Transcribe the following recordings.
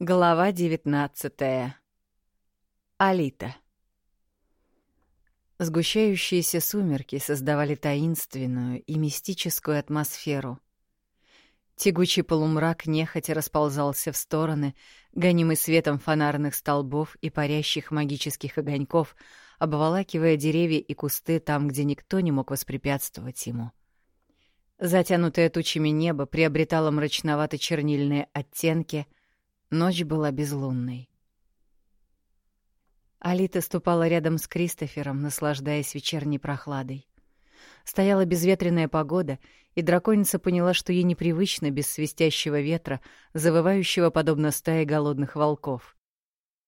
Глава девятнадцатая. Алита. Сгущающиеся сумерки создавали таинственную и мистическую атмосферу. Тягучий полумрак нехотя расползался в стороны, гонимый светом фонарных столбов и парящих магических огоньков, обволакивая деревья и кусты там, где никто не мог воспрепятствовать ему. Затянутое тучами небо приобретало мрачновато-чернильные оттенки, ночь была безлунной. Алита ступала рядом с Кристофером, наслаждаясь вечерней прохладой. Стояла безветренная погода, и драконица поняла, что ей непривычно без свистящего ветра, завывающего подобно стае голодных волков.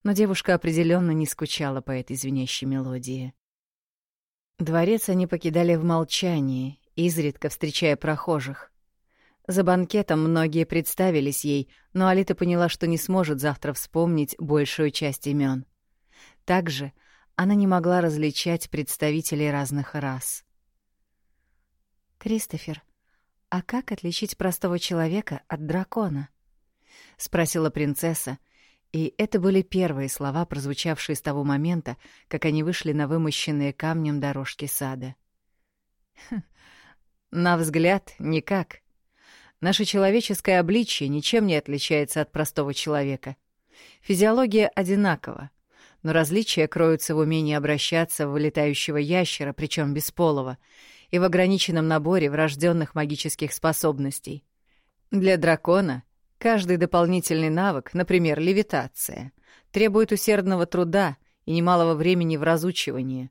Но девушка определенно не скучала по этой звенящей мелодии. Дворец они покидали в молчании, изредка встречая прохожих. За банкетом многие представились ей, но Алита поняла, что не сможет завтра вспомнить большую часть имен. Также она не могла различать представителей разных рас. «Кристофер, а как отличить простого человека от дракона?» — спросила принцесса, и это были первые слова, прозвучавшие с того момента, как они вышли на вымощенные камнем дорожки сада. «Хм, «На взгляд, никак. Наше человеческое обличие ничем не отличается от простого человека. Физиология одинакова, но различия кроются в умении обращаться в вылетающего ящера, причем бесполого, и в ограниченном наборе врожденных магических способностей. Для дракона каждый дополнительный навык, например, левитация, требует усердного труда и немалого времени в разучивании.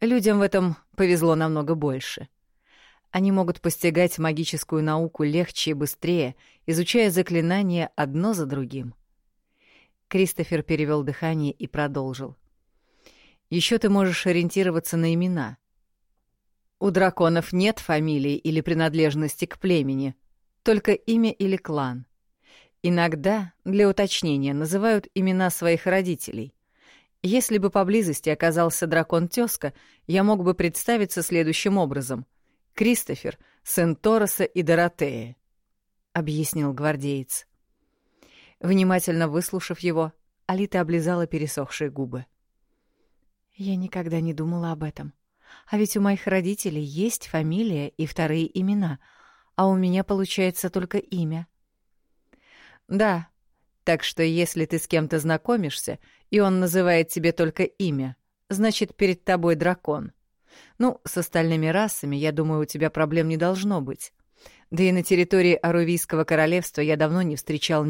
Людям в этом повезло намного больше. Они могут постигать магическую науку легче и быстрее, изучая заклинания одно за другим. Кристофер перевел дыхание и продолжил. Еще ты можешь ориентироваться на имена. У драконов нет фамилии или принадлежности к племени, только имя или клан. Иногда, для уточнения, называют имена своих родителей. Если бы поблизости оказался дракон-тёзка, я мог бы представиться следующим образом. Кристофер, сын Тороса и Доротеи, — объяснил гвардеец. Внимательно выслушав его, Алита облизала пересохшие губы. «Я никогда не думала об этом. А ведь у моих родителей есть фамилия и вторые имена, а у меня получается только имя». «Да, так что если ты с кем-то знакомишься, и он называет тебе только имя, значит, перед тобой дракон. Ну, с остальными расами, я думаю, у тебя проблем не должно быть. Да и на территории Арувийского королевства я давно не встречал